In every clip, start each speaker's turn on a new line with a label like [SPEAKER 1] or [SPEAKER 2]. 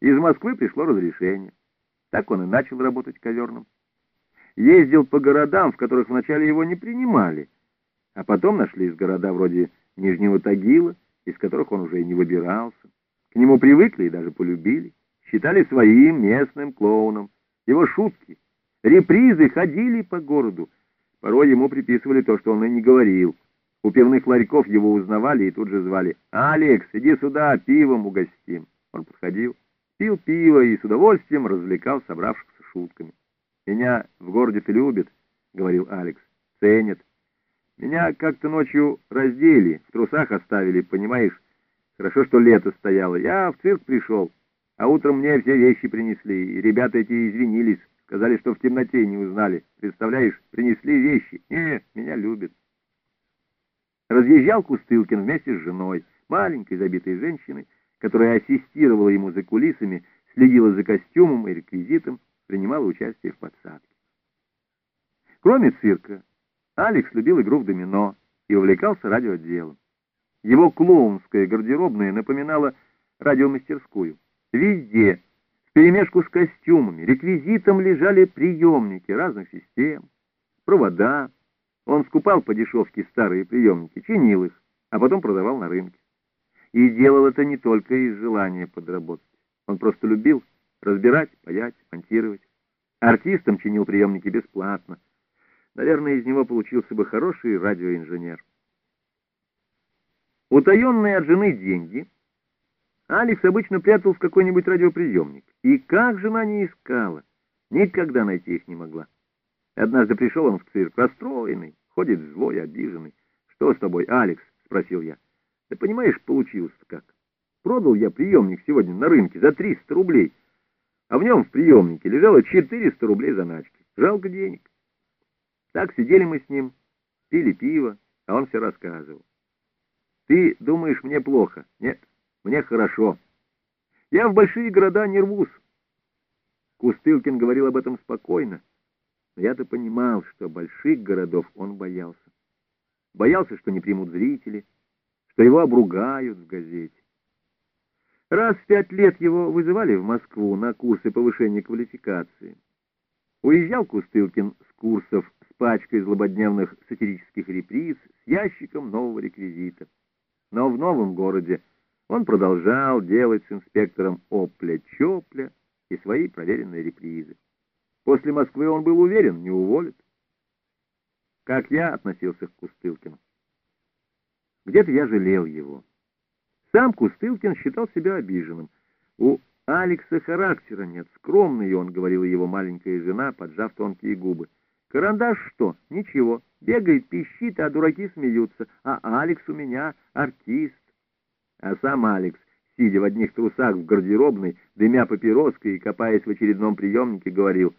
[SPEAKER 1] Из Москвы пришло разрешение. Так он и начал работать коверным. Ездил по городам, в которых вначале его не принимали, а потом нашлись города вроде Нижнего Тагила, из которых он уже и не выбирался. К нему привыкли и даже полюбили. Считали своим местным клоуном. Его шутки, репризы ходили по городу. Порой ему приписывали то, что он и не говорил. У пивных ларьков его узнавали и тут же звали «Алекс, иди сюда, пивом угостим». Он подходил, пил пиво и с удовольствием развлекал собравшихся шутками. «Меня в городе-то любят», — говорил Алекс, — «ценят. Меня как-то ночью раздели, в трусах оставили, понимаешь? Хорошо, что лето стояло. Я в цирк пришел, а утром мне все вещи принесли, и ребята эти извинились, сказали, что в темноте не узнали. Представляешь, принесли вещи. Не, меня любят». Разъезжал Кустылкин вместе с женой, маленькой забитой женщиной, которая ассистировала ему за кулисами, следила за костюмом и реквизитом, принимала участие в подсадке. Кроме цирка, Алекс любил игру в домино и увлекался радиоотделом. Его клоунская гардеробная напоминала радиомастерскую. Везде, вперемешку с костюмами, реквизитом лежали приемники разных систем, провода. Он скупал по дешевке старые приемники, чинил их, а потом продавал на рынке. И делал это не только из желания подработать. Он просто любил разбирать, паять, монтировать. Артистам чинил приемники бесплатно. Наверное, из него получился бы хороший радиоинженер. Утаенные от жены деньги Алекс обычно прятал в какой-нибудь радиоприемник. И как жена не искала, никогда найти их не могла. Однажды пришел он в цирк, расстроенный, ходит злой, обиженный. «Что с тобой, Алекс?» — спросил я. «Ты понимаешь, получилось как? Продал я приемник сегодня на рынке за 300 рублей, а в нем в приемнике лежало 400 рублей заначки. Жалко денег. Так сидели мы с ним, пили пиво, а он все рассказывал. Ты думаешь, мне плохо? Нет, мне хорошо. Я в большие города не рвусь. Кустылкин говорил об этом спокойно, но я-то понимал, что больших городов он боялся. Боялся, что не примут зрители, что его обругают в газете. Раз в пять лет его вызывали в Москву на курсы повышения квалификации. Уезжал Кустылкин с курсов с пачкой злободневных сатирических реприз, с ящиком нового реквизита. Но в новом городе он продолжал делать с инспектором Опля-Чопля и свои проверенные репризы. После Москвы он был уверен, не уволят. Как я относился к Кустылкину? Где-то я жалел его. Сам Кустылкин считал себя обиженным. У Алекса характера нет, скромный он, говорила его маленькая жена, поджав тонкие губы. Карандаш что? Ничего. Бегает, пищит, а дураки смеются. А Алекс у меня артист. А сам Алекс, сидя в одних трусах в гардеробной, дымя папироской и копаясь в очередном приемнике, говорил,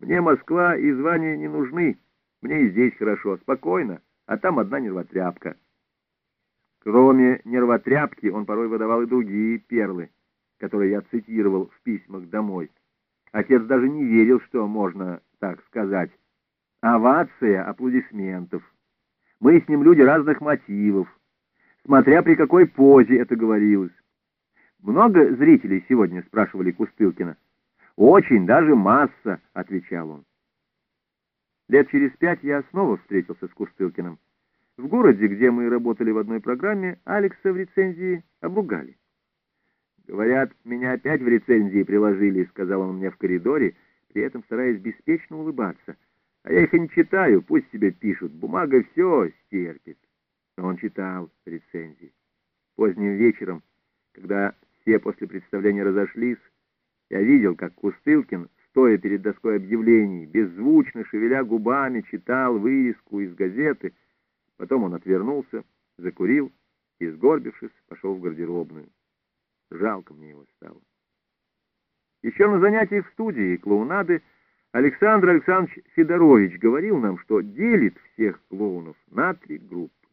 [SPEAKER 1] «Мне Москва и звания не нужны. Мне и здесь хорошо, спокойно, а там одна нервотряпка». Кроме нервотряпки, он порой выдавал и другие перлы, которые я цитировал в письмах домой. Отец даже не верил, что можно так сказать. Овация аплодисментов. Мы с ним люди разных мотивов, смотря при какой позе это говорилось. «Много зрителей сегодня?» — спрашивали Кустылкина. «Очень, даже масса», — отвечал он. Лет через пять я снова встретился с Кустылкиным. В городе, где мы работали в одной программе, Алекса в рецензии обругали. «Говорят, меня опять в рецензии приложили», — сказал он мне в коридоре, при этом стараясь беспечно улыбаться. «А я их и не читаю, пусть себе пишут, бумага все стерпит». Но он читал рецензии. Поздним вечером, когда все после представления разошлись, я видел, как Кустылкин, стоя перед доской объявлений, беззвучно шевеля губами, читал вырезку из газеты — Потом он отвернулся, закурил и, сгорбившись, пошел в гардеробную. Жалко мне его стало. Еще на занятиях в студии клоунады Александр Александрович Федорович говорил нам, что делит всех клоунов на три группы.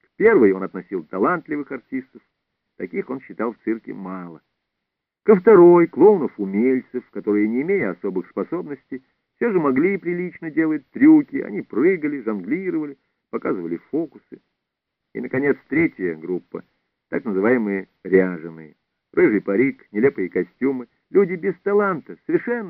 [SPEAKER 1] К первой он относил талантливых артистов, таких он считал в цирке мало. Ко второй — клоунов-умельцев, которые, не имея особых способностей, все же могли прилично делать трюки, они прыгали, жонглировали, показывали фокусы. И, наконец, третья группа, так называемые ряженые. Рыжий парик, нелепые костюмы, люди без таланта, совершенно